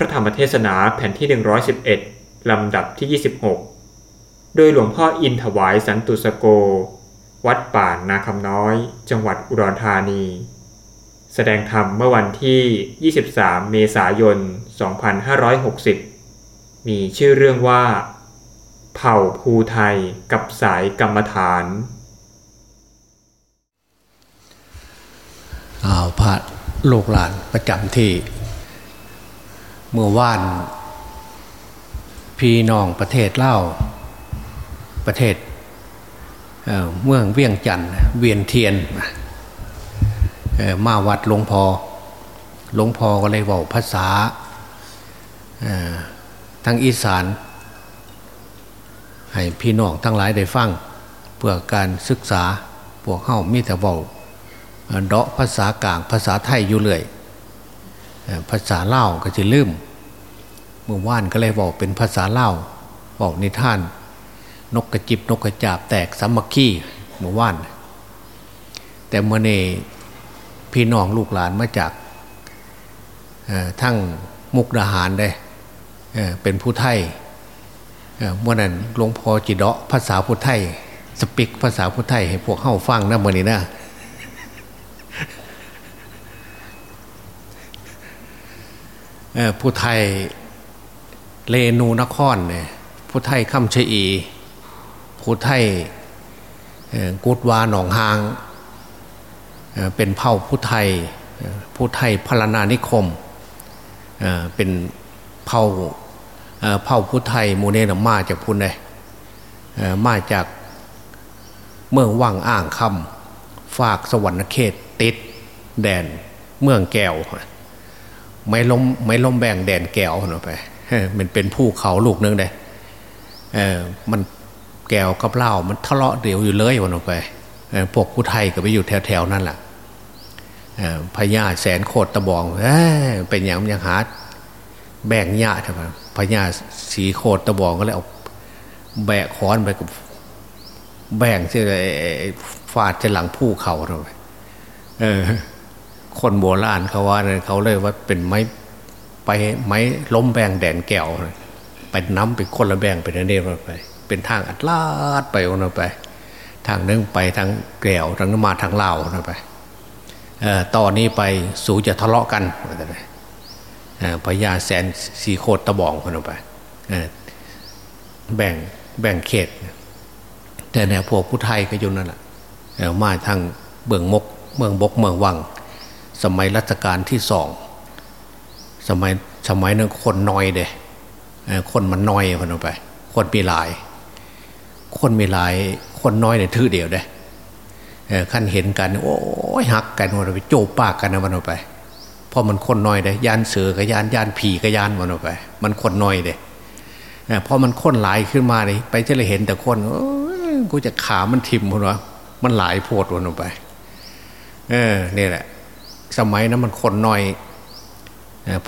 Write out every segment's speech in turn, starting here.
พระธรรมเทศนาแผ่นที่ 111 ลำดับที่ 26 โดยหลวงพ่ออินถวายสันตุสโก วัดป่านนาคำน้อย จังหวัดอุดรธานี แสดงธรรมเมื่อวันที่ 23 เมษายน 2560 มีชื่อเรื่องว่า เผ่าภูไทยกับสายกรรมฐานอ้าวพระลูกหลานประจำที่ เมื่อวาน พี่น้องประเทศเล่าประเทศเเมืองเวียงจันทร์เวียนเทียนมาวัดหลวงพอหลวงพอก็เลยบอกภาษาเอ่อทางอีสาน ให้พี่น้องทั้งหลายได้ฟังเพื่อการศึกษาพวกเข้ามีแต่บอกเดาะภาษากลางภาษาไทยอยู่เลย ภาษาเล่าก็จะลืมเมื่อว่านก็เลยบอกเป็นภาษาเล่าบอกในท่าน นกกระจิบนกกระจาบแตกสามัคคีเมื่อว่าน แต่เมื่อเนพี่น้องลูกหลานมาจากทั้งมุกดาหารได้เป็นผู้ไทยเมื่อนั้นหลวงพ่อจิเดาะภาษาผู้ไทย สปิกภาษาผู้ไทยให้พวกเข้าฟังนะเมื่อนี้นะ เอ่อ ผู้ไทยเลนูนครเนี่ยผู้ไทยคำชะอีผู้ไทยกุดวาหนองหางเป็นเผ่าผู้ไทยผู้ไทยพลานานิคมเป็นเผ่าเผ่าผู้ไทยมูเนนมาจากพุนเลยมาจากเมืองว่างอ่างคำฝากสวรรณเขตติดแดนเมืองแก้ว ไม่ล้มไม่ล้มแบ่งแดนแก้วหนอไปมันเป็นภูเขาลูกนึงเลยเออมันแก้วกับเหล้ามันทะเลาะเดี๋ยวอยู่เลยวันออกไปพวกผู้ไทยก็ไปอยู่แถวๆนั่นแหละพญาแสนโคตรตะบองเอ้ยเป็นอย่างยังหาแบ่งญาติใช่ไหมพญาสีโคตรตะบองก็เลยเอาแบกค้อนไปกับแบ่งที่ฟาดจะหลังภูเขาเราไปเออ คนโบราณเขาว่าเนี่ยเขาเลยว่าเป็นไม้ไปไม้ล้มแบงแดนแก้วไปน้ำไปคนละแบงไปนั่นเองไป เป็นทางอัดลาดไปวันไป ทางนึงไปทางแก้วทางนึงมาทางเลาวนะไปต่อตอนนี้ไปสู่จะทะเลาะกันว่าแต่ไหนเอ่อพญาแสนสีโคตรตะบองคนไปเอ่อแบ่งแบ่งเขต แต่เนี่ยพวกผู้ไทยก็อยู่นั่นแหละมาทางเบืองมก เมืองบกเมืองวัง สมัยรัชกาลที่สองสมัยสมัยนั้นคนน้อยเด้คนมันน้อยคนออกไป คนมีหลาย คนมีหลาย คนน้อยเนี่ยถือเดียวเด้ขั้นเห็นกันโอ้ยหักกันวันไปโจบปากกันนะวันออกไปเพราะมันคนน้อยเด้ยานเสือกับยานยานผีกับยานวันออกไป มันคนน้อยเด้พอมันคนหลายขึ้นมาเลยไปจะเลยเห็นแต่คนกูจะขามันทิมคนวะมันหลายโพดวันออกไป เออนี่แหละ สมัยนั้นมันคนน้อย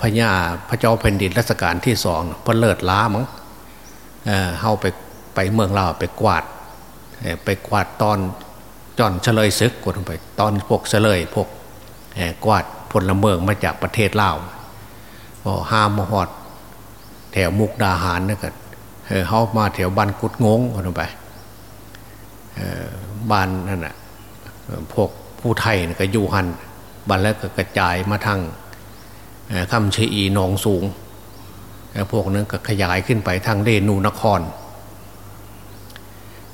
พญาพระเจ้าแผ่นดินรัชกาลที่สองพระเลิศล้ามั้งเออเข้าไปไปเมืองลาวไปกวาด ไปกวาดตอนจอนเฉลยศึกกดลงไปตอนพวกเฉลยพวกกวาดพลเมืองมาจากประเทศลาวพอห้ามหอด แถวมุกดาหารนะก็เออเข้ามาแถวบ้านกุดงงกดลงไปบ้านนั่นน่ะพวกผู้ไทยนะก็อยู่หัน บันแล้วก็กระจายมาทางคำเชีอีหนองสูง พวกนั้นก็ขยายขึ้นไปทางเรนูนคร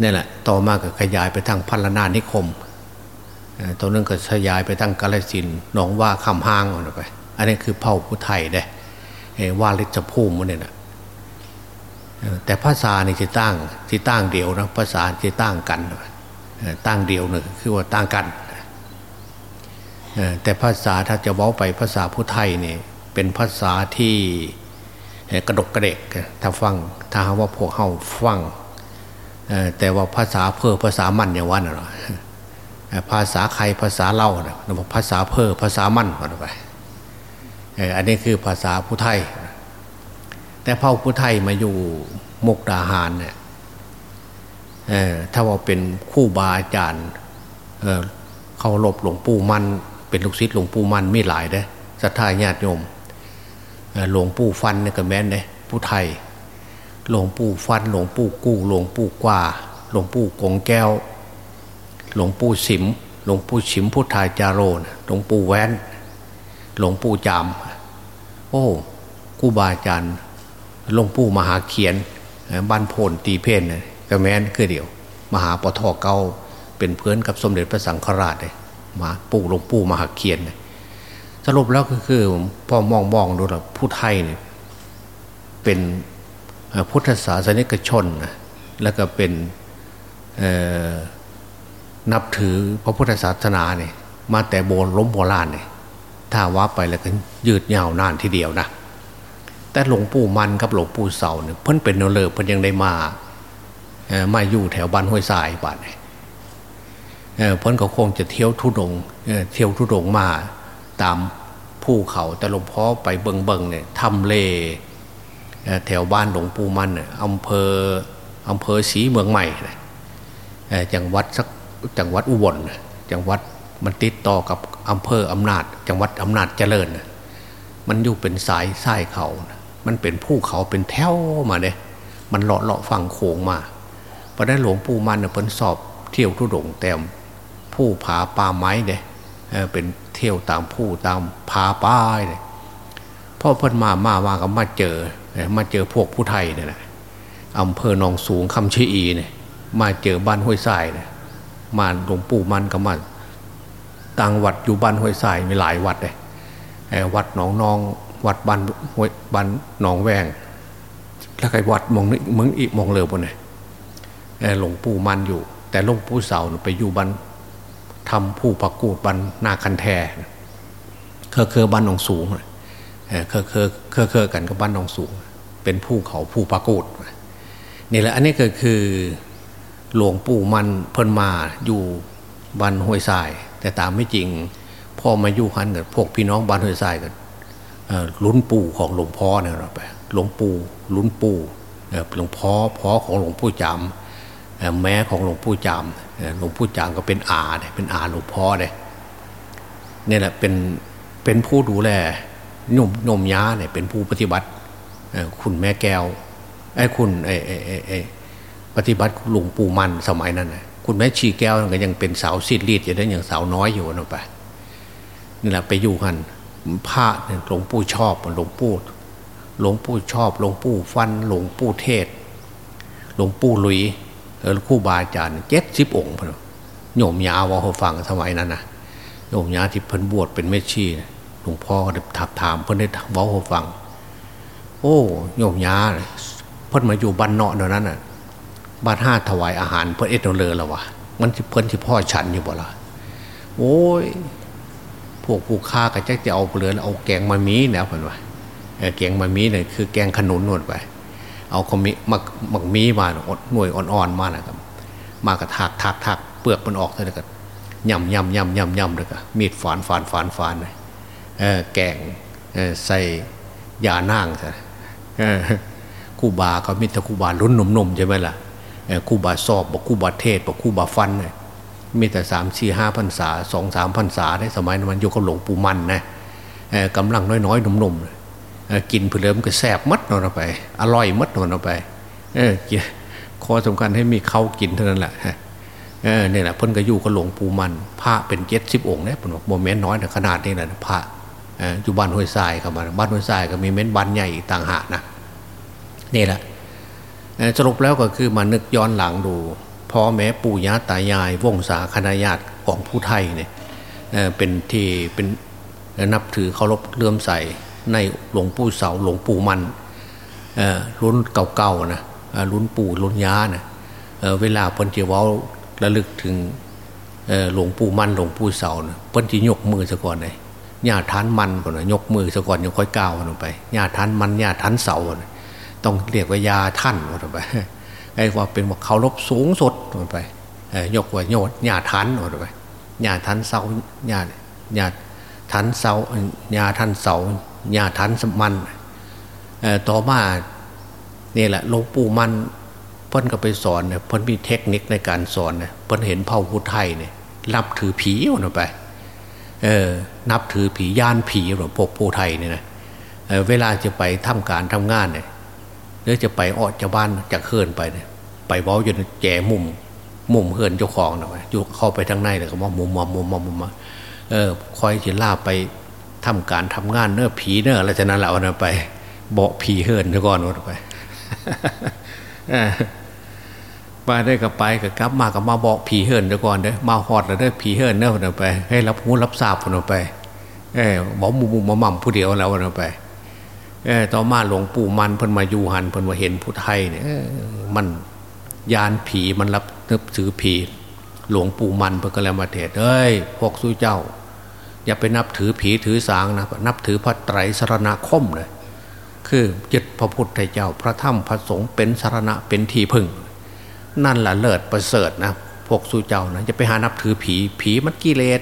นี่แหละ ต่อมาก็ขยายไปทางพัลนานิคมเอ่อตัวนั้นก็ขยายไปทางกาลสินหนองว่าคำห้างออกไป อันนี้คือเผ่าผู้ไทยเด้ว่าลิจภูมิมันเนี่ยนะแต่ภาษานี่ที่ตั้งที่ตั้งเดียวนะภาษาที่ตั้งกันตั้งเดียวหนึ่งคือว่าตั้งกัน แต่ภาษาถ้าจะเว้าไปภาษาผู้ไทยเนี่ยเป็นภาษาที่กระดกกระเดกถ้าฟังถ้าหาว่าพวกเฮาฟังแต่ว่าภาษาเพ้อภาษามันอย่างว่าน่ะเนาะเอ่อภาษาใครภาษาเล่าเนาะภาษาเพ้อภาษามันว่าไปอันนี้คือภาษาผู้ไทย แต่เผ่าผู้ไทยมาอยู่มุกดาหารเนี่ยถ้าว่าเป็นคู่บาอาจารย์เขาหลบหลวงปู่มัน เป็นลูกศิษย์หลวงปู่มันไมีหลายเด้ศรัทธาญาติโยมหลวงปู่ฟันเนี่ยก็แม่นเลยผู้ไทยหลวงปู่ฟันหลวงปู่กู้หลวงปู่กว่าหลวงปู่กงแก้ว หลวงปู่สิมหลวงปู่ฉิมพุทธายจารโรหลวงปู่แว้น หลวงปู่จามโอ้กูบาอาจารย์หลวงปู่มหาเขียนบ้านโพนตีเพนก็แม้นคือเดียว มหาปทอเก้าเป็นเพื่อนกับสมเด็จพระสังฆราชเลย มาปู่หลวงปู่มหาเขียนสรุปแล้วก็คือพอมองมองดูแล้วผู้ไทยเนี่ยเป็นพุทธศาสนิกชนนะแล้วก็เป็นนับถือพระพุทธศาสนาเนี่ยมาแต่โบรล้มโบราณเนี่ยถ้าว่าไปแล้วก็ยืดยาวนานทีเดียวนะแต่หลวงปู่มันกับหลวงปู่เสาเนี่ยเพิ่นเป็นเนเลิเพิ่นยังได้มามาอยู่แถวบ้านห้วยทรายบ้านเนี่ย เพิ่นก็คงจะเที่ยวทุดงเที่ยวทุดงมาตามภูเขาแต่หลวงพ่อไปเบิงเบิงเนี่ยทำเลแถวบ้านหลวงปู่มันอำเภออำเภอศรีเมืองใหม่จังหวัดสักจังหวัดอุบลจังหวัดมันติดต่อกับอำเภออำนาจ จังหวัดอำนาจเจริญ มันอยู่เป็นสายสายเขา มันเป็นภูเขาเป็นแถวมาเนี่ยมันเลาะเลาะฝั่งโขงมาเพอได้นหลวงปู่มันเพิ่นสอบเที่ยวทุดงแต้ม ผู้ผาป่าไม้เนี่ยเป็นเที่ยวตามผู้ตามผาป้ายเนี่ยพ่อเพิ่นมามาว่าก็มาเจอมาเจอพวกผู้ไทยเนี่ยนะอำเภอหนองสูงคำชีอีเนี่ยมาเจอบ้านห้วยทรายเนี่ยมาหลวงปู่มันก็มาต่างวัดอยู่บ้านห้วยทรายมีหลายวัดเลยวัดหนองนอง วัดบ้านห้วยบ้านหนองแวงแล้วก็วัดมองนี่มึงอีกมองเลอบนเนี่ยหลวงปู่มันอยู่ แต่หลวงปู่เสาไปอยู่บ้าน ทำผู้ประกูดบ้านนาคันแทเคอเคอบ้านหนองสูงเคอเคอเคอเคอกันกับบ้านหนองสูง เป็นผู้เขาผู้ประกูดนี่แหละอันนี้ก็คือหลวงปู่มันเพิ่นมาอยู่บ้านห้วยทราย แต่ตามไม่จริงพ่อมาอยู่คันกับพวกพี่น้องบ้านห้วยทรายกันลุ้นปู่ของหลวงพ่อเนี่ยเราไปหลวงปู่ลุ้นปู่หลวงพ่อพ่อของหลวงปู่จา แม่ของหลวงปู่จามหลวงปู่จามก็เป็นอาเนี่ยเป็นอาหลวงพ่อเนี่ยนี่แหละเป็นเป็นผู้ดูแลนมนมย้าเนี่ยเป็นผู้ปฏิบัติคุณแม่แก้วไอ้คุณไอ้ไอ้ไอ้ปฏิบัติหลวงปู่มันสมัยนั้นนะคุณแม่ชีแก้วก็ยังเป็นสาวซีดรีดอยู่นั้นอย่างสาวน้อยอยู่นะไปนี่แหละไปอยู่กันพระหลวงปู่ชอบหลวงปู่หลวงปู่ชอบหลวงปู่ฟันหลวงปู่เทศหลวงปู่ลุย คู่บาอาจารย์เจ็ดสิบองค์พนโยมยาวว่าเขาฟังสมัยนั้นนะโยมยาที่เพิ่นบวชเป็นแม่ชีหลวงพ่อก็ได้ถามถามเพิ่นได้ว่าเขาฟัง โอ้โยมยาเพิ่นมาอยู่บ้านเนาะเดี๋ยวนั้นน่ะบ้าดห้าถวายอาหารเพื่อเอ็ดเลอแล้ววะมันเพื่นที่พ่อฉันอยู่บ่ละโอ้ยพวกผู้ค้าก็จะจะเอาเปลือเอาแกงมามีเนี่ยเพื่อนว่าแกงมามีเนี่ยคือแกงขนุนนวดไป เอาขมิมักมักมีมาหน่วยอ่อนๆมานะครับ มากระถากถากถากเปลือกมันออกเลยก็ย่ำย่ำย่ำย่ำย่ำเลยก็มีดฝานฝานฝานฝานเลยแกงใส่ยานั่งใช่คู่บาก็มีต่คู่บาลุ้นนมๆใช่ไหมล่ะคู่บาสอบบอกคู่บาเทศบอกคู่บาฟันเนี่ยมีแต่สามสี่ห้าพันษาสองสามพันษาได้สมัยนั้นอยู่กับหลวงปู่มันนะกำลังน้อยๆหนุ่มๆ กินเพื่อเริ่มก็แสบมัดนอนไป อร่อยมัดนอนไป เออข้อสำคัญให้มีเขากินเท่านั้นแหละเออเนี่ยแหละเพิ่นก็อยู่กับหลวงปู่มัน พระเป็นเจ็ดสิบองค์เนี่ยเป็นโมเมนต์น้อยแต่ขนาดนี้แหละพระอยู่บ้านห้วยทรายเข้ามาบ้านห้วยทรายก็มีเม้นบ้านใหญ่ต่างหากนะนี่แหละสรุปแล้วก็คือมานึกย้อนหลังดูพ่อแม่ปู่ย่าตายาย วงศาคณาญาติของผู้ไทยเนี่ยเป็นที่เป็นนับถือเคารพเลื่อมใส ในหลวงปู่เสาหลวงปู่มันรุ่นเก่าๆนะรุ่นปู่รุ่นย้านะเวลาเพิ่นจะว่าระลึกถึงหลวงปู่มันหลวงปู่เสาเนะเพิ่นจะยกมือซะก่อนเลยญาทานมันก่อนนะยกมือซะก่อนยังค่อยก้าวลงไปญาทานมันญาทานเสานะต้องเรียกว่ายาท่านว่าไปไอ้ว่าเป็นว่าเคารพสูงสุดไปยกว่าโยดญาทันว่าไปญาทันเสาญาญาทันเสาญาทันเสา ญาทันสมันต่อมาเนี่ยแหละหลวงปู่มันเพิ่นก็ไปสอนเนี่ยเพิ่นมีเทคนิคในการสอนเนี่ยเพิ่นเห็นเผ่าพุทธไทยเนี่ยนับถือผีว่าไปเออนับถือผีย่านผีหรือพวกผู้ไทยเนี่ยนะเเวลาจะไปทำการทำงานเนี่ยหรือจะไปออกจากบ้านจากเฮินไปเนี่ยไปเว้าอยู่แจมุมมุมเฮินเจ้าของนะอยู่เข้าไปทางในเลยก็ว่ามุมมอมมุมมามุมมาเออคอยจะล่าไป ทำการทำงานเนื้อผีเนื้ออะไรจะนั้นแหละวันไปเบาผีเฮินเจ้าก่อนวันไปมาได้กับไปกับกลับมากับมาบอกผีเฮินเจ้าก่อนเด้อมาหอดแล้วเด้อผีเฮิร์นเน้อวันไป ให้รับหูรับทราบวันไปเออบอกมุมมุมมาหม่ำผู้เดียวแล้ววันไปเออต่อมาหลวงปู่มันเพิ่นมาอยู่หันเพิ่นมาเห็นผู้ไทยเนี่ยมันยานผีมันรับนับถือผี หลวงปู่มันเพิ่นก็เลยมาเทศเอ้ยพวกสู้เจ้า อย่าไปนับถือผีถือสางนะนับถือพระไตรสรณคมเลย คือยึดพระพุทธเจ้าพระธรรมพระสงฆ์เป็นสารณะเป็นที่พึ่ง นั่นแหละเลิศประเสริฐนะพวกสู้เจ้านะจะไปหานับถือผีผีมันกิเลส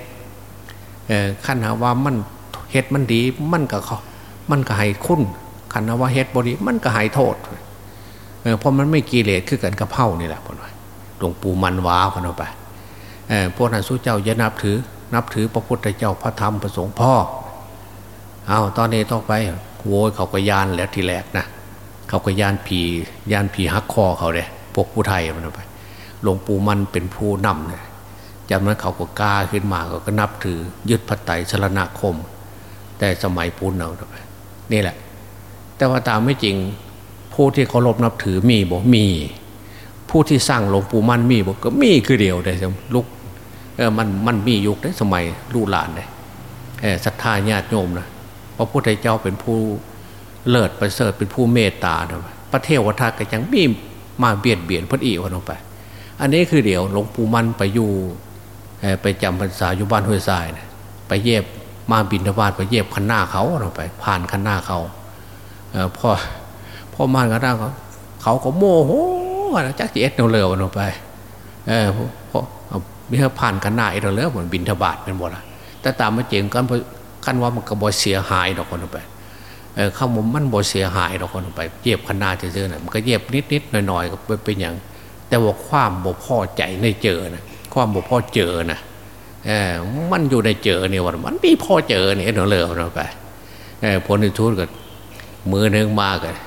เออขั้นหาว่ามันเฮ็ดมันดีมันก็เขามันก็ให้คุณขันว่าเฮ็ดบดีมันก็หายโทษเออเพราะมันไม่กิเลสคือกันกระเพรานี่แหละพ่อหน่อยหลวงปู่มันว้าพ่อหน่อยไปเออพวกนั้นสู้เจ้าอย่านับถือ นับถือพระพุทธเจ้าพระธรรมพระสงฆ์พ่อเอาตอนนี้ต้องไปโวยเขาก็ยานแล้วทีแรกนะเขาก็ยานผียานผีฮักคอเขาเลยพวกผู้ไทยมันไปหลวงปู่มันเป็นผู้นำเนี่ยจากนั้นเขาก็กล้าขึ้นมาเขาก็นับถือยึดพระไตรสรณคม แต่สมัยพุทธเราไปนี่แหละ แต่ว่าตามไม่จริงผู้ที่เคารพนับถือมีบอกมี ผู้ที่สร้างหลวงปู่มั่นมีบอกก็มีคือเดียวได้ลุก เออมันมันมียุคได้สมัยลูกหลานเลยศรัทธาญาติโยมนะพระพุทธเจ้าเป็นผู้เลิศประเสริฐเป็นผู้เมตตานะพระเทวทัตก็ยังมีมาเบียดเบียนพระอีวันลงไป อันนี้คือเดี๋ยวหลวงปู่มันไปอยู่ไปจำพรรษาอยู่บ้านห้วยทรายนะไปเย็บมาบินทบาทไปเย็บคันหน้าเขาเราไป ผ่านคันหน้าเขาพ่อพ่อมานคันหน้าเขาเขาก็โมโหจักจีเอ็ดเร็วๆเราไปเออ พอมีผ่านคันหน้าเอ็ดเร็วเหมือนบินทบาทเป็นหมดละแต่ตามมาเจงกันขั้นว่ามันก็บ่เสียหายดอกคนไปเออข้ามันบ่เสียหายดอกคนไปเย็บคันหน้าเจอๆน่ะมันก็เย็บนิดๆหน่อยๆก็เป็นอย่าง แต่ว่าความบ่พ่อใจในเจอนะความบ่พ่อเจอนะเออมันอยู่ในเจอเนี่ยวันมันมีพ่อเจอเนี่ยเราเลยเราไปเออผลในทุนก็มือหนึ่งมากเลย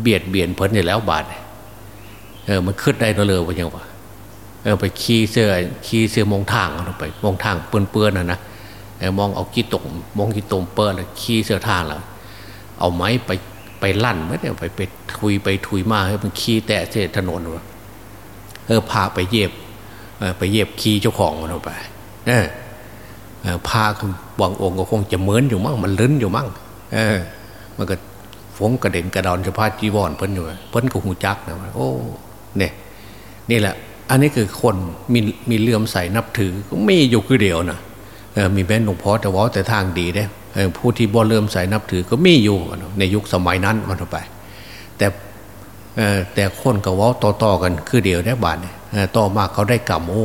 เบียดเบียนผลนี่แล้วบาดเออมันขึ้นได้เราเลยว่ายังวะ เออไปขี่เสื้อขี่เสื้อมองทางเราไปมองทางเปื้อนๆนะนะมองเอากี่ตกมองกี่ตมเปื้อนแล้วขี่เสื้อทางแล้วเอาไม้ไปไปลั่นไม่ได้ไปไปทุยไปทุยมาให้มันขี่แต่เส้นถนนวะเออพาไปเย็บไปเย็บขี่เจ้าของมันไปเออพาบางองค์ก็คงจะเหมือนอยู่มั่งมันลื้นอยู่มั่งเออ มันก็ฟงกระเด็นกระดอนจะพาจีวรเพิ่นอยู่เพิ่นก็หูจักนะโอ้เนี่ยนี่แหละ อันนี้คือคนมีมีเลื่อมใสนับถือก็มีอยู่คือเดียวนะมีแม่หลวงพ่อแต่ว่าแต่ทางดีได้ผู้ที่บ่เลื่อมใสนับถือก็มีอยู่ในยุคสมัยนั้นมันไป แต่แต่คนกับว่าต่อๆกันคือเดียวได้บาทเนี่ยต่อมาเขาได้กรรมโอ้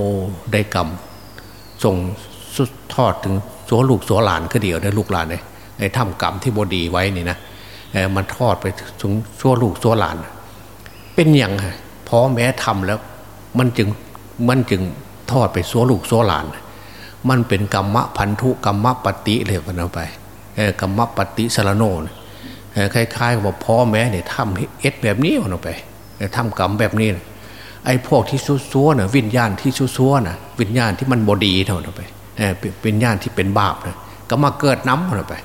ได้กรรมส่งทอดถึงสัวลูกสัวหลานคือเดียวได้ลูกหลานเลยไอ้ทำกรรมที่บดีไว้นี่นะมันทอดไปถึงสัวลูกสัวหลาน เป็นอย่างไงพอแม้ทำแล้ว มันจึงมันจึงทอดไปสัวลูกสัวหลาน มันเป็นกรรมะพันธุกรรมะปฏิเลยกันเอาไปกรรมะปฏิสารโนคล้ายๆว่าพ่อแม่เนี่ยทำเอ็ดแบบนี้มันเอาไปทำกรรมแบบนี้ไอ้พวกที่ซัวๆน่ะวิญญาณที่ซัวๆน่ะวิญญาณที่มันบดีเท่านั้นไปเป็นญาณที่เป็นบาปนะก็มาเกิดน้ำเท่านั้นไป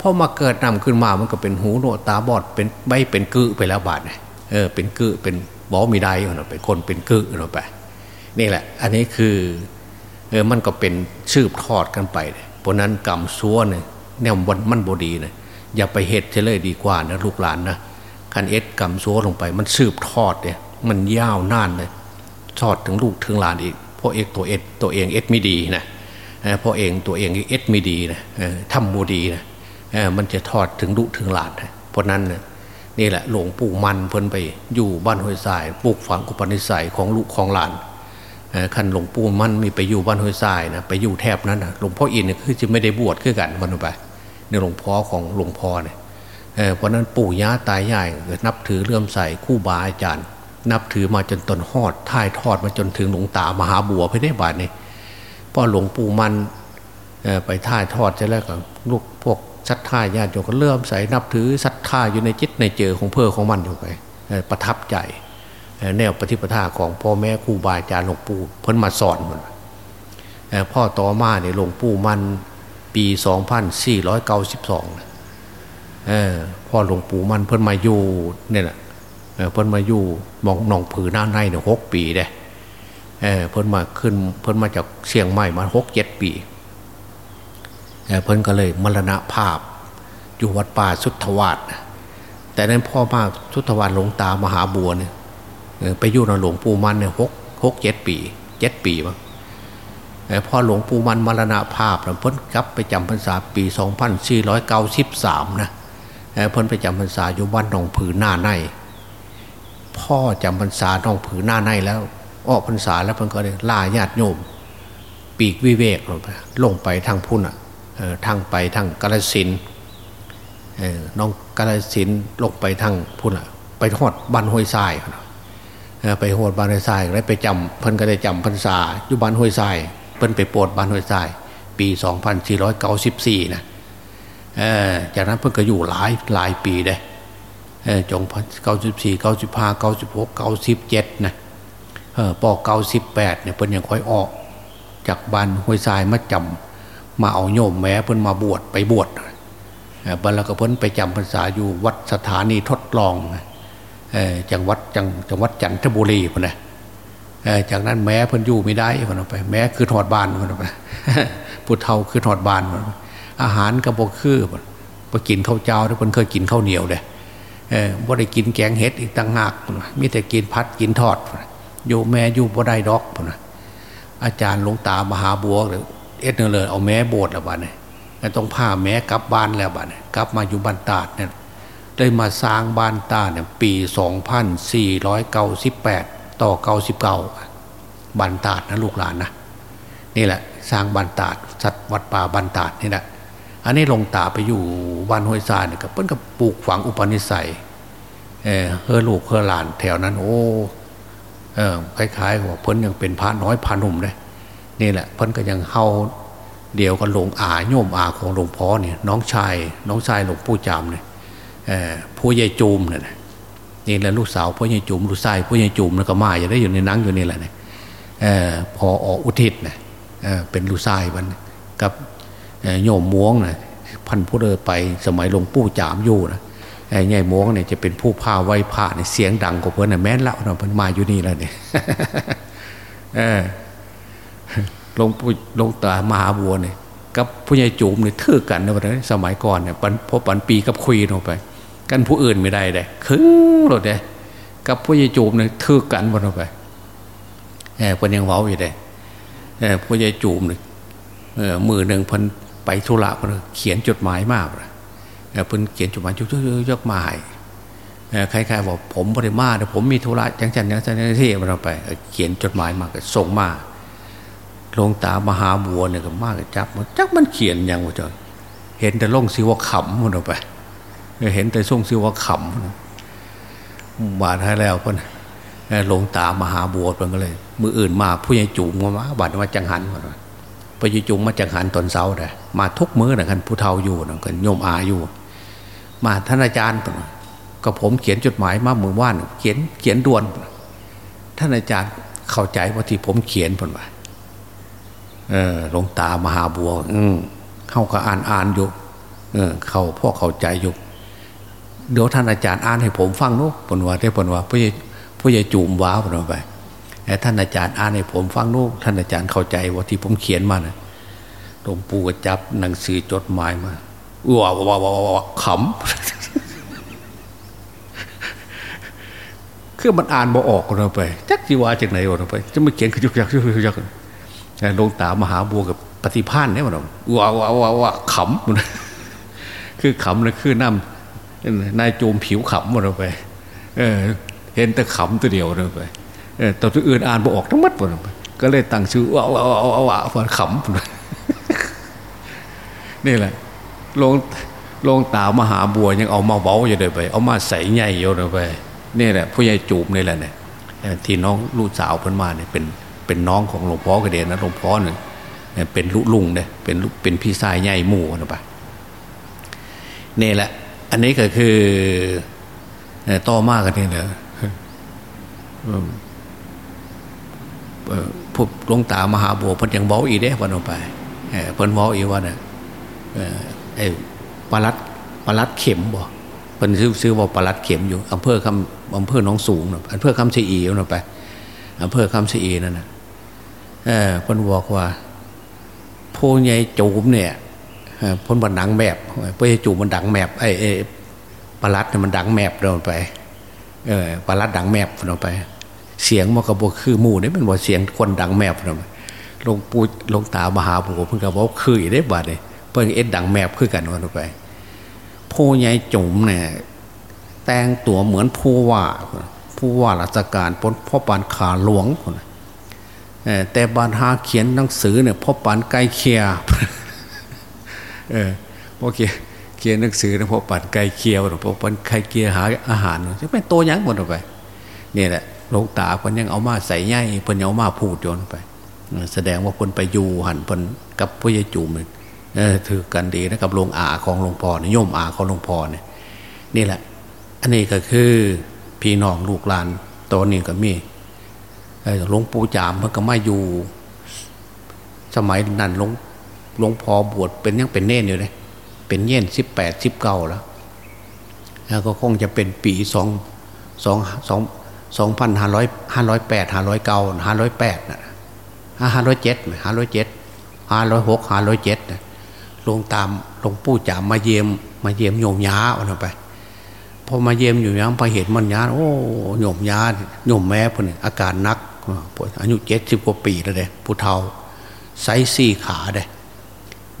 พอมาเกิดน้ำขึ้นมามันก็เป็นหูโนตาบอดเป็นใบเป็นกึไปแล้วบาดเนี่ย เออเป็นกึเป็นบอมีได้เท่านั้นไปคนเป็นกึเท่าไปนี่แหละ อันนี้คือเออมันก็เป็นชืบทอดกันไปเพราะนั้นกรรมซัวเนี่ยแนววันมันบดีเนี่ยอย่าไปเฮ็ดเลยดีกว่านะลูกหลานนะคันเอ็ดกรรมซัวลงไป มันสืบทอดเนี่ยมันยาวนานเลยทอดถึงลูกถึงหลานอีกพ่อเอกตัวเอ็ดตัวเองเอ็ดไม่ดีนะเพ่อเองตัวเองเอ็ดไม่ดีนะทำบูดีนะมันจะทอดถึงลูกถึงหลานนะเพราะนั้นนี่ นี่แหละหลวงปู่มันเพิ่นไปอยู่บ้านห้วยทรายปลูกฝังกุปนิสัยของลูกของหลานขันหลวงปู่มันมีไปอยู่บ้านห้วยทรายนะไปอยู่แทบนั้นนะหลวงพ่ออินเนี่ยคือจะไม่ได้บวชคือกันวันไปในหลวงพ่อของหลวงพ่อเนี่ยเพราะนั้นปู่ย่าตายายนับถือเลื่อมใสคู่บาอาจารย์ นับถือมาจนตนหอดท่ายทอดมาจนถึงหลวงตามหาบัวไปได้บาทนี่พ่อหลวงปู่มัน ไปท่ายทอดใช่แล้วก็ลูกพวกศรัทธาญาติโยมก็เริ่มใส่นับถือศรัทธาอยู่ในจิตในเจอของเพื่อของมันอยู่ไปประทับใจแนวปฏิปทาของพ่อแม่ครูบาอาจารย์หลวงปู่เพิ่นมาสอนมันพ่อต่อมาเนี่ยหลวงปู่มันปี2492เออพ่อหลวงปู่มันเพิ่นมาอยู่เนี่ยแหละเพิ่นมาอยู่มองหนองผือหน้าในเนี่ยหกปีเด้เเพิ่นมาขึ้นเพิ่นมาจากเชียงใหม่มาหกเจ็ดปีเเพิ่นก็เลยมรณภาพ อยู่วัดป่าสุทธวาสแต่นั้นพ่อมาสุทธวาสหลวงตามหาบัวเนี่ยไปอยู่ในหลวงปู่มันเนี่ยหกหกเจ็ดปีเจ็ดปีมั้งพอหลวงปู่มันมรณภาพเพิ่นกลับไปจำพรรษาปีสองพันสี่ร้อยเก้าสิบสามนะเพิ่นไปจำพรรษาอยู่บ้านหนองผือหน้าในพ่อจำพรรษาหนองผือหน้าในแล้ว ออกพรรษาแล้วเพิ่นก็เลยล่าญาติโยม ปีกวิเวกลงไปลงไปทางพุ่นอะ ทางไปทางกาลสินน้องกาลสินลงไปทางพุ่นอะไปทอดบ้านห้วยทรายไปโหดบ้านห้วยทรายแล้วไปจำเพิ่นก็ได้จำพรรษาอยู่บ้านห้วยทรายเพิ่นไปโปรดบ้านห้วยทราย ปี 2494นะจากนั้นเพิ่นก็อยู่หลายหลายปีเลยจงพันเก้าสิบสี่เก้าสิบห้าเก้าสิบหกเก้าสิบเจ็ดนะปอเก้าสิบแปดเนี่ยเพิ่นยังค่อยออก จากบ้านห้วยทรายมาจำ มาเอาโยมแม้เพิ่นมาบวชไปบวชบัลลังก์เพิ่นไปจำพรรษาอยู่วัดสถานีทดลองจังหวัดจังจังหวัดจันทบุรีพุ่นนะจากนั้นแม้เพิ่นอยู่ไม่ได้พุ่นไป แม้คือถอดบานพุ่นไปพุทเทาคือถอดบานพุ่นอาหารกระบอกคือไปกินข้าวเจ้าที่เพิ่นเคยกินข้าวเหนียวเด้เออบ่ได้กินแกงเห็ดอีกต่างหากมีแต่กินพัดกินทอดอยู่แม่อยู่บ่ได้ดอกพุ่นอาจารย์หลวงตามหาบัวเลย เอ็ดเนเลยเอาแม่โบสถ์แล้วบ้านเนี่ยต้องพาแม่กลับบ้านแล้วบ้านเนี่ยกลับมาอยู่บ้านตาดเนี่ยเลยมาสร้างบ้านตาเนี่ยปีสองพันสี่ร้อยเก้าสิบแปดต่อเก้าสิบเก้าบ้านตาดนะลูกหลานนะนี่แหละ สร้างบ้านตาดสัตว์วัดป่าบ้านตาดนี่แหละอันนี้ลงตาไปอยู่บ้านห้วยซาเนี่ยกับเพิ่นกับปลูกฝังอุปนิสัยเออเฮอลูกเฮอหลานแถวนั้น โอ้เออคล้ายๆว่าเพิ่นยังเป็นพระน้อยพระหนุ่มเลย นี่แหละเพิ่นก็ยังเฮาเดียวกันหลวงอาโยมอาของหลวงพ่อเนี่ยน้องชายน้องชายหลวงปู่จามเนี่ยผู้ใหญ่จูมเนี่ยนี่แหละลูกสาวผู้ใหญ่จูมลูกชายผู้ใหญ่จูมแล้วก็มาอย่าได้อยู่ในนังอยู่นี่แหละเนี่ยพอออุทิศเนี่ยเป็นลูกชายมันกับโยมม้วงนะพันผู้เดินไปสมัยหลวงปู่จามอยู่นะไอ้ใหญ่ม้วงเนี่ยจะเป็นผู้พาไว้ผ้าเนี่ยเสียงดังกว่าเพื่อนนะแม้นละเราเพิ่นมาอยู่นี่แล้วเนี่ย ลวงหลวงตามหาบัวเนี่ยกับผู้ใหญ่จูมเนี่ยทื่อกันนะวันนั้นสมัยก่อนเนี่ยปันพบปันปีกับคุยลงไป กันผู้อื่นไม่ได้เลยคึ้งหลดเลยกับผู้ใหญ่จูมเนี่ยทื่อกันวันลงไปเออเพิ่นยังเว้าอยู่เลยเออผู้ใหญ่จูมเนี่ยมือหนึ่งพันไปธุระเขียนจดหมายมากเลยเพิ่นเขียนจดหมายยกยกมาให้ใครๆบอกผมบริมาแต่ผมมีธุระจังจันจังจันที่เราไป เขียนจดหมายมาก็ส่งมา ลงตามหาบัวเนี่ยก็มากจับมันจักมันเขียนยังวะจอยเห็นแต่ล่องสิวขำมันออกไปเห็นแต่ส่งสิวขำบาดให้แล้วคนลงตามหาบัวเพิ่นก็เลย มืออื่นมาผู้ใหญ่จุ๋มมาบาดมาจังหันมาไปยุจุงมมาจากหันตอนเสาร์เลยมาทุกมื้อนะกันผู้เฒ่าอยู่นะกันโยมอาอยู่ มาท่านอาจารย์ก็ผมเขียนจดหมายมาเมื่อวานเขียนเขียนด่วน ท่านอาจารย์เข้าใจว่าที่ผมเขียนผลว่า หลวงตามหาบัว อืมเข้าก็อ่านอ่านอยู่เออเขาพ่อเข้าใจอยู่เดี๋ยวท่านอาจารย์อ่านให้ผมฟังนู้ผลว่าได้ผลว่าผู้ใหญ่ผู้ใหญ่จุ่มว้าวผลว่าไปท่านอาจารย์อ่านให้ผมฟังลูกท่านอาจารย์เข้าใจว่าที่ผมเขียนมานะหลวงปู่ก็จับหนังสือจดหมายมาว้าวว้าวว้าวขำคือมันอ่านบ่ออกเราไปจักจีวาจากไหนเราไป จะมาเขียนคือยุกยักยุกยัก ลงตามหาบัวกับปฏิพานเนี่ยมันว้าวว้าวว้าวขำคือขำนะคือน้ำนายโจมผิวขำหมันเราไป เออ เห็นแต่ขำตัวเดียวเราไปตัวอื่นอ่านบออกทั้งหมดหมดก็เลยตั้งชื่อว่าว่าว่าว่าวขำนี่แหละลงลงตามหาบัวยังเอามาเว้าอยู่เลยไป เอามาใส่ใหญ่อยู่เลยไปนี่แหละผู้ใหญ่จูบนี่แหละเนี่ยที่น้องลูกสาวเพิ่นมาเนี่ยเป็น เป็นน้องของหลวงพ่อกระเด็นนะหลวงพ่อเนี่ยเป็นลุลุงเนี่ยเป็นเป็นพี่ชายใหญ่หมู่นะปะนี่แหละ อันนี้ก็คือต่อมากกันนี่เนอะผู้ลงตามหาบัวเพิ่นยังบอกอีเด้วันออกไปเพิ่นบอกอีว่าเนี่ยไอ้ปลัดปลัดเข็มบ่เพิ่นซื้อซื้อว่าปลัดเข็มอยู่อำเภอคำอำเภอหนองสูงนะอำเภอคำเชีอีนะไปอำเภอคำเชีอีนั่นนะ เออพนบอกว่าผู้ใหญ่จูมเนี่ยพ้นบันดังแมบผู้ใหญ่จูมมันดังแมบไอ้ไอ้ปลัดเนี่ยมันดังแมบเราไป เออปลัดดังแมบเราไป เสียงมันก็บอกคือหมู่นี่เป็นบอกเสียงคนดังแมบเราลงปูลงตามหาบุเพิ่งก็บอกคือได้บาดเลยเพิ่งเอ็ดดังแมบคือกันวันไปผู้ใหญ่จุ๋มเนี่ยแต่งตัวเหมือนผู้ว่าผู้ว่าราชการพ้นพ่อปานขาหลวง แต่บานหาเขียนหนังสือเนี่ยพ่อปานไกลเคียเออพ่อเขียนเขียนหนังสือนะพ่อปานไกลเคียหรือพ่อปานไกลเคียหาอาหารจะเป็นโตยังหมดไปนี่แหละลงตาเพิ่นยังเอามาใส่ใหญ่เพิ่นเอามาพูดโยนไป แสดงว่าคนไปอยู่หันเพิ่นกับพ่อใหญ่จุ๋มเออถือกันดีนะกับหลวงอาของหลวงพ่อเนี่ยโยมอาของหลวงพ่อเนี่ยนี่แหละ อันนี้ก็คือพี่น้องลูกหลานตัวนี้ก็มี หลวงปู่จามเพิ่งก็มาอยู่ สมัยนั้นหลวงหลวงพ่อบวชเป็นยังเป็นเน่นอยู่เลยเป็นเย่นสิบแปดสิบเก้าแล้วแล้วก็คงจะเป็นปีสองสองสองสองพันห้าร้อยห้าร้อยแปดห้าร้อยเก้าห้าร้อยแปดนะห้าร้อยเจ็ดห้าร้อยเจ็ดห้าร้อยหกห้าร้อยเจ็ดนะลงตามหลวงปู่จามมาเยี่ยมมาเยี่ยมโยมยาเอาไปพอมาเยี่ยมอยู่ยังพอเห็นมันยาโอ้โยมยาโยมแม่พนอาการนัก อายุเจ็ดสิบกว่าปีแล้วเด้ผู้เฒ่าไซสี่ขาเด้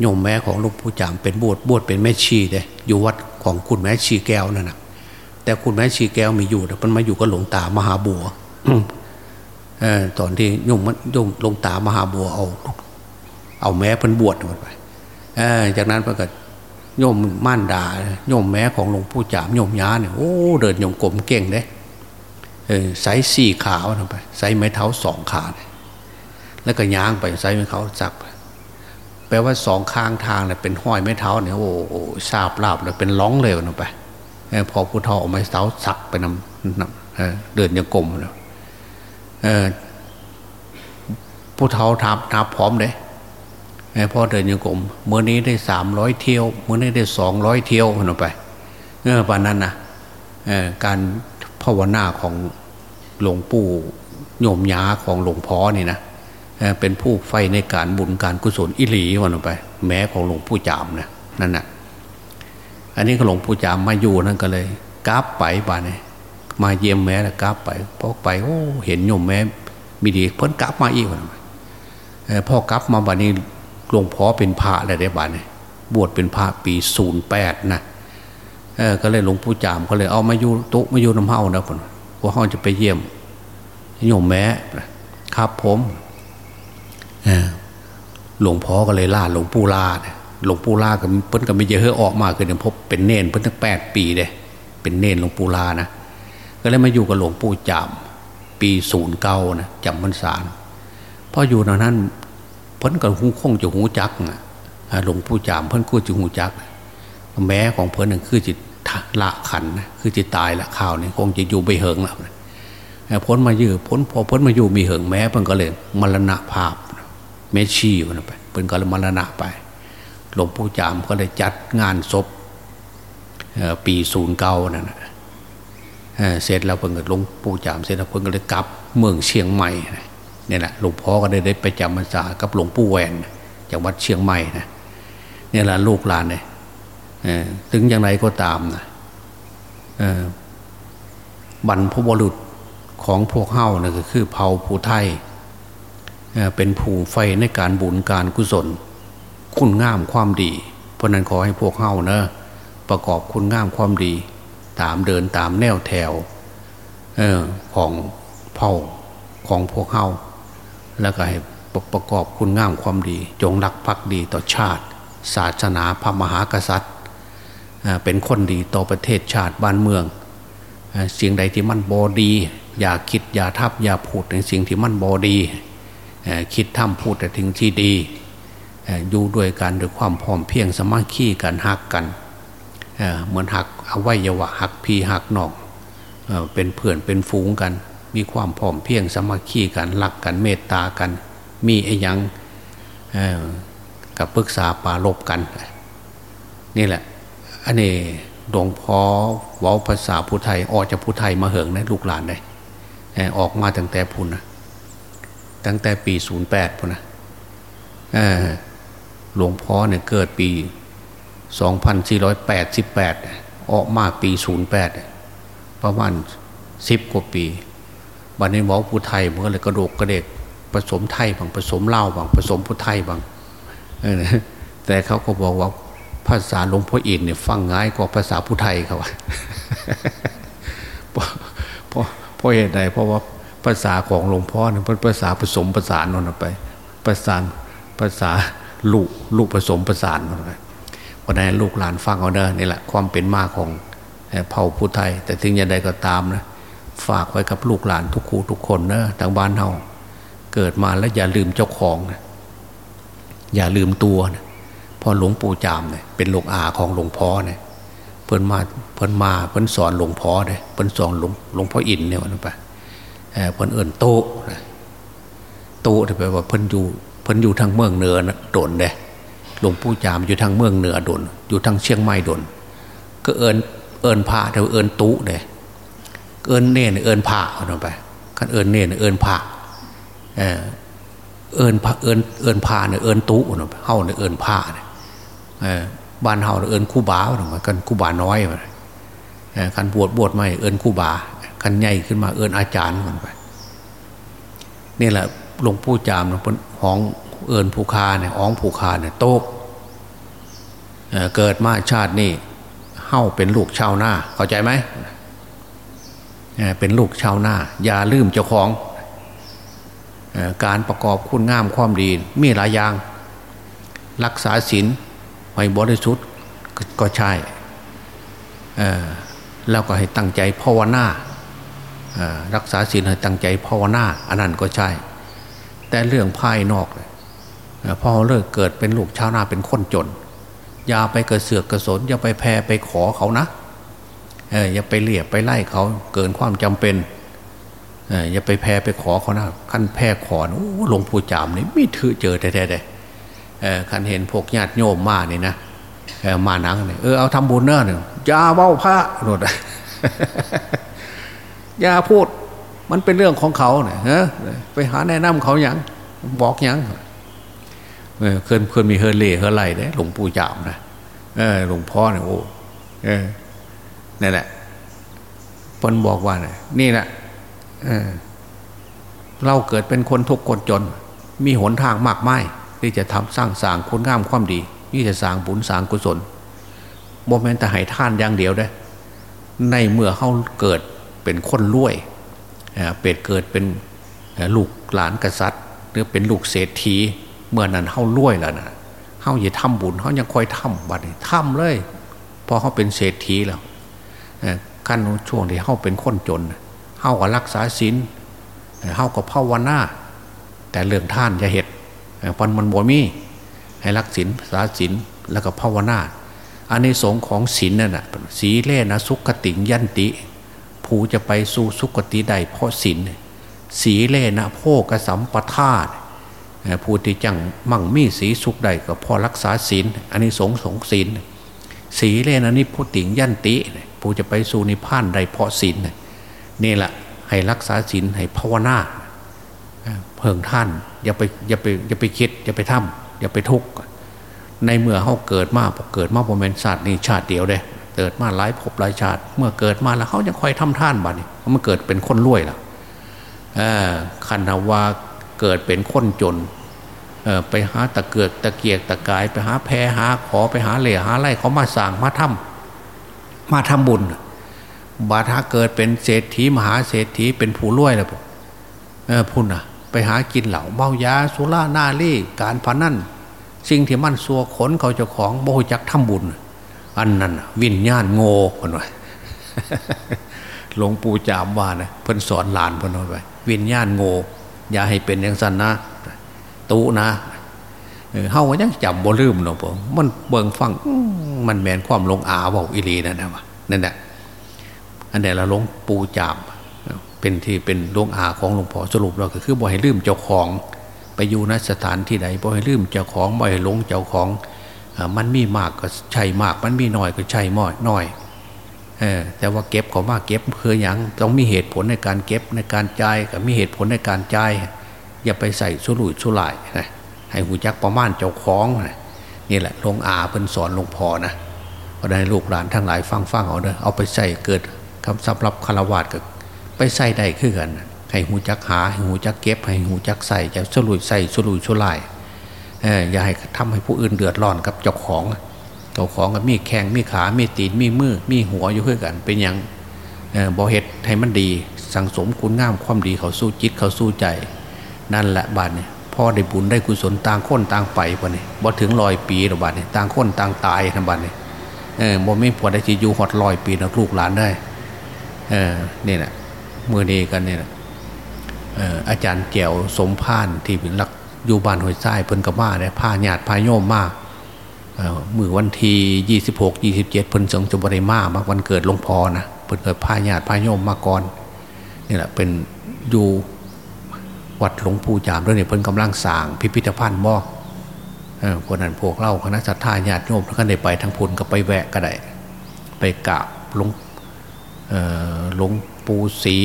โยมแม่ของหลวงปู่จามเป็นบวชบวชเป็นแม่ชีเด้อยู่วัดของคุณแม่ชีแก้วนั่นนะแต่คุณแม่ชีแก้วมีอยู่แต่มันมาอยู่กับหลวงตามหาบัวอตอนที่โยมโยมหลวงตามหาบัวเอา เอาแม่เพิ่นบวชหมันไปจากนั้นพระก็โยมม่านดาโยมแม้ของหลวงปู่จามโยมย้าเนี่ยโอ้เดินโยมกลมเก่งเด้ ใส่สี่ขาลงไปใส่ไม้เท้าสองขา แล้วก็ย่างไปใส่ไม้เท้าจับ แปลว่าสองข้างทางเนี่ยเป็นห้อยไม้เท้าเนี่ยโอ้โหทราบลาบเลยเป็นล้องเลยลงไปพอผู้ทอไม้เท้าสักไปนำเดินยังกลมแล้วผู้เท้าทับทับพร้อมเลยพ่อเดินยังกลมเมื่อนี้ได้สามร้อยเที่ยวเมื่อนี้ได้สองร้อยเที่ยวมันไปเออปานนั้นนะการาวนาของหลวงปู่โยมยาของหลวงพ่อนี่นะเป็นผู้ไฟในการบุญการกุศลอิหลีวันไป แม้ของหลวงปู่จามนะนั่นนะอันนี้หลวงปู่จามมาอยู่นั่นก็เลยกราบไปบ้านนี่มาเยี่ยมแม่ล้วกราบไปพอไปโอ้เห็นโยมแม่มีดีเพิ่นกราบมาอีกวันพ่อกราบมาบ้านนี้หลวงพ่อเป็นพระอะไรได้บ้านเนี่ยบวชเป็นพระปีศูนย์แปดนะ เออก็เลยหลวงปู่จามก็เลยเอามาอยู่ตุมาอยู่น้ำเฮานะผมพวกเฮาจะไปเยี่ยมโยมแม้ครับผมหลวงพ่อก็เลยล่าหลวงปู่ลาหลวงปู่ลากับเพิ่นก็ไม่เยอะออกมาคือเนี่ยพบเป็นเนนเพิ่นตั้งแปดปีเลยเป็นเนนหลวงปู่ลานะก็เลยมาอยู่กับหลวงปู่จามปีศูนย์เก้านะจำพรรษาพออยู่ตอนนั้นเพิ่นก็หูคงจะหูจักนะหลวงปู่จามเพิ่นกู้จะหูจัก แม้ของเพิ่นนั่นคือจิต ละขันนะคือจิตายละข่าวนี่คงจะอยู่ไปเหิงแล้วพ้นมายื้อพ้นพอพ้นมาอยู่มีเหิงแม้เพิ่นก็เลยมรณะภาพเมชีมันไปเพิ่นก็เลยมรณะไปหลวงปู่จามก็เลยจัดงานศพปีศูนย์เก้านั่นเสร็จแล้วเพิ่งก็หลวงปู่จามเสร็จแล้วเพิ่งก็เลยกลับเมืองเชียงใหม่เนี่ยแหละหลวงพ่อก็ได้ได้ไปจำพรรษากับหลวงปู่แหวนจากวัดเชียงใหม่นะเนี่ยแหละลูกหลานเนี่ย ถึงอย่างไรก็ตามนะบรรพบุรุษของพวกเฮ้านะก็คือเผ่าผู้ไทยเป็นผู้ไฟในการบุญการกุศล คุณงามความดี เพราะนั้นขอให้พวกเฮ้านะประกอบคุณงามความดี ตามเดินตามแนวแถวของเผ่าของพวกเฮาแล้วก็ให้ประกอบคุณงามความดี จงรักภักดีต่อชาติ ศาสนาพระมหากษัตริย์ เป็นคนดีต่อประเทศชาติบ้านเมืองสิ่งใดที่มันบอดี อย่าคิดอย่าทับอย่าพูดในสิ่งที่มันบอดี คิดทำพูดแต่ถึงที่ดีอยู่ด้วยกันด้วยความพร้อมเพียงสมาคีกันหักกันเหมือนหักอวัยวะหักพีหักนอกเป็นเพื่อนเป็นฝูงกัน มีความพร้อมเพียงสมาคีกันรักกันเมตตากัน มีไอ้ยังกับปรึกษาปาลบกัน นี่แหละ อันนี้หลวงพ่อเว้าภาษาพุทไทยออกจากพุทไทยมาเหิงนะลูกหลานเลยออกมาตั้งแต่พุนนะตั้งแต่ปีศูนย์แปดพุนนะหลวงพ่อเนี่ยเกิดปีสองพันสี่ร้อยแปดสิบแปดออกมาปีศูนย์แปดประมาณสิบกว่าปีบันนี้หมอพุทไทยมันก็เลยกระโดกกระเดกผสมไทยบางผสมเล่าบางผสมพุทไทยบางแต่เขาก็บอกว่า ภาษาหลวงพ่ออินเนี่ยฟังง่ายกว่าภาษาพุทไทยเขาเพราะเพราะเหตุใดเพราะว่าภาษาของหลวงพ่อเนี่ยเป็นภาษาผสมผสานนั่นไปภาษาภาษาลูกลูกผสมผสานนั่นไปเพราะนั้นลูกหลานฟังเอาเด้อนี่แหละความเป็นมาของเผ่าพุทไทย แต่ถึงอย่างใดก็ตามนะฝากไว้กับลูกหลานทุกครูทุกคนนะทางบ้านเฮาเกิดมาแล้วอย่าลืมเจ้าของนะอย่าลืมตัวนะ พอหลวงปู่จามเนี่ยเป็นลูกอาของหลวงพ่อเนี่ยเพิ่นมาเพิ่นมาเพิ่นสอนหลวงพ่อเนี่ยเพิ่นสอนหลวงหลวงพ่ออินเนี่ยวันไปเพิ่นเอิญโตโตที่แปลว่าเพิ่นอยู่เพิ่นอยู่ทางเมืองเหนือนะโดนเด้หลวงปู่จามอยู่ทางเมืองเหนือโดน อยู่ทางเชียงใหม่โดน ก็เอิญเอิญพระแต่เอิญตุเด้เอิญเน่เอิญพระเอาไปขันเอิญเน่เอิญพระเออเอิญพระเอิญเอิญพาเนี่ยเอิญตุเนาะเฮาเนี่ยเอิญพาเนี่ย บ้านเฮาเอิญคู่บาเนาะกันคู่บาน้อยมาคันบวชบวชใหม่เอิญคู่บาคันใหญ่ขึ้นมาเอิญอาจารย์มันไปนี่แหละหลวงปู่จามเนาะห้องเอิญภูคาเนี่ยอ้องภูคาเนี่ยโตกเกิดมาชาตินี่เฮาเป็นลูกชาวนาเข้าใจไหมเป็นลูกชาวนาอย่าลืมเจ้าของการประกอบคุณงามความดีมีหลายอย่าง รักษาศีล ไว้บริสุทธิ์ก็ใช่แล้วก็ให้ตั้งใจภาวนารักษาศีลให้ตั้งใจภาวนาอันนั้นก็ใช่ แต่เรื่องภายนอกพอเลิกเกิดเป็นลูกชาวนาเป็นคนจน อย่าไปกระเสือกกระสน อย่าไปแพ้ไปขอเขานะอย่าไปเรียบไปไล่เขาเกินความจำเป็นอย่าไปแพ้ไปขอเขานะขั้นแพ้ขอโอ้หลวงปู่จามนี่ไม่ถือเจอแท้ๆ ขันเห็นพวกญาติโยมมาเนี่ยนะมานังเนี่ยเออเอาทำบุญเนอะเนี่ยยาเบ้าพระโนดยาพูดมันเป็นเรื่องของเขาเนี่ยฮะไปหาแนะนำเขาอย่างบอกอย่างเออเคยเคยมีเฮอร์เล่เฮอร์ไลเนี่ยหลวงปู่จามนะเออหลวงพ่อเนี่ยโอ้เออนี่แหละพนบอกว่าเนี่ยนี่แหละเราเกิดเป็นคนทุกข์คนจน มีหนทางมากมาย ที่จะทำสร้างสางคุณงามความดีนี่จะสร้างบุญสร้างกุศลโมเมนต์แต่ให้ท่านอย่างเดียวได้ในเมื่อเขาเกิดเป็นคนรวยเป็ดเกิดเป็นลูกหลานกษัตริย์ หรือเป็นลูกเศรษฐีเมื่อนั้นเขารวยแล้วนะเขาอย่าทำบุญเขายังคอยทำบัดนี้ทำเลยพอเขาเป็นเศรษฐีแล้วขั้นช่วงที่เขาเป็นคนจนเฮาก็รักษาศีลเฮาก็ภาวนาแต่เรื่องท่านจะเหตุ ปันมันบ่มี ให้รักศีลษาศีลแล้วก็ภาวนาอันในสงของศีลนั่นน่ะสีเล่นะสุขติงยันติ ผู้จะไปสู่สุขติใดเพราะศีลสีเล่นะโพกสัมปทาผู้ที่จังมั่งมีสีสุขใดก็พอรักษาศีลอันนี้สงสงศีลสีเล่นะนิพุติงยันติ ผู้จะไปสู่นิพพานใดเพราะศีลนี่แหละให้รักษาศีลให้ภาวนา เพิงท่าน อย่าไปอย่าไปอย่าไปคิด อย่าไปทำอย่าไปทุกข์ในเมื่อเขาเกิดมาพอเกิดมาโมเมนต์ศาตร์นี่ชาติเดียวเลยเกิดมาหลายภพหลายชาติ เมื่อเกิดมาแล้วเขาจะคอยทำท่านบ้านี่มันเกิดเป็นคนรวยล่ะคันว่าเกิดเป็นคนจนไปหาตะเกียกตะเกียกตะกาย ไปหาแพหาขอไปหาเหล่หาไร่เขามาสั่งมาทำมาทำบุญ บาถ้าเกิดเป็นเศรษฐีมหาเศรษฐีเป็นผู้รวยแล้วพุ่นอะ ไปหากินเหล่าเมายาสุราหน้าลีการพนันสิ่งที่มันสัวขนเขาเจ้าของโมหจักทำบุญ อันนั้นวิญญาณโง่คนไว้หลวงปู่จามว่านะเพิ่นสอนหลานเพิ่นไว้วิญญาณโง่อย่าให้เป็นอย่างสั้นนะตู้นะเฮายังจำบ่ลืมเนาะผมมันเบิ่งฟังมันแมนความลงอาเว้าอีหลีนั่นนะวะนั่นแหละอันเดียละหลวงปู่จาม เป็นที่เป็นลงอาของหลวงพ่อสรุปเราก็คือบ่ให้ลืมเจ้าของ ไปอยู่นสถานที่ใดบ่ให้ลืมเจ้าของบ่ให้หลงเจ้าของมันมีมากก็ใช่มาก มันมีน้อยก็ใช่ม้อยน้อยแต่ว่าเก็บของมากเก็บคืออย่างต้องมีเหตุผลในการเก็บในการจ่ายกับมีเหตุผลในการจ่ายอย่าไปใส่สุรุ่ยสุร่ายนะให้หูจักประมาณเจ้าของนะนี่แหละลงอาเพิ่นสอนหลวงพ่อนะพอได้ลูกหลานทั้งหลายฟังฟังเอาเด้อเอาไปใส่เกิดคำสำหรับคารวะกับ ไปใส่ได้ขึ้นกัน ให้หูจักหาให้หูจักเก็บ ให้หูจักใส่จะสุรุ่ยใส่สุรุ่ยสุร่ายเอออย่าให้ทำให้ผู้อื่นเดือดร้อนกับเจ้าของเจ้าของกับมีแข้งมีขา มีตีนมีมือมีหัวอยู่ขึ้นกัน เป็นอย่างบ่เหตุให้มันดี สังสมคุณงามความดีเขาสู้จิตเขาสู้ใจ นั่นแหละบาดเนี่ยพ่อได้บุญได้กุศลต่างคนต่างไปบาดเนี่ยบ่ถึงลอยปีหรอกบาดเนี่ยต่างคนต่างตายนะบาดเนี่ยเออบ่ไม่พอได้จะอยู่หอดลอยปีนะลูกหลานได้ เออนี่แหละ มือดีกันเนี่ยอาจารย์แก้วสมพานที่เป็นรักอยู่บ้านห้วยทรายเพิ่นกับมาเนี่ยผ้าหยาดผ้าโยมมากมือวันที่ยี่สิบหกยี่สิบเจ็ดเพิ่นสงจุบริมามาวันเกิดหลวงพ่อนะเพิ่นเกิดผ้าหยาดผ้าโยมมาก่อนนี่แหละเป็นอยู่วัดหลวงปู่จามด้วยเนี่ยเพิ่นกำลังสร้างพิพิธภัณฑ์บ่ออคนนั้นพวกเล่าคณะสัตยาญาติโยมท่านได้ไปทางพุนก็ไปแวะก็ได้ ไปกราบหลวงหลวง ปู่ศรี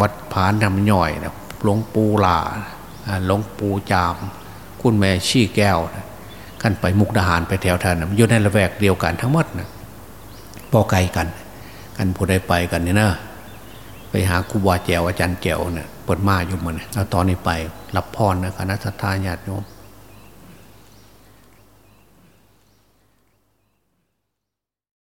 วัดผานำย่อยนะหลวงปู่ลาหลวงปู่จาม คุณแม่ชี้แก้วนะขั้นไปมุกดาหารไปแถวท่านอยู่ในละแวกเดียวกันทั้งหมดนะพอไกลกัน กันผู้ใดไปกันนี่นะไปหาครูบาแจวอาจารย์แจวเนี่ยเปิดมาอยู่มันเอาตอนนี้ไปรับพรนะคณะสัตยาญาติโยม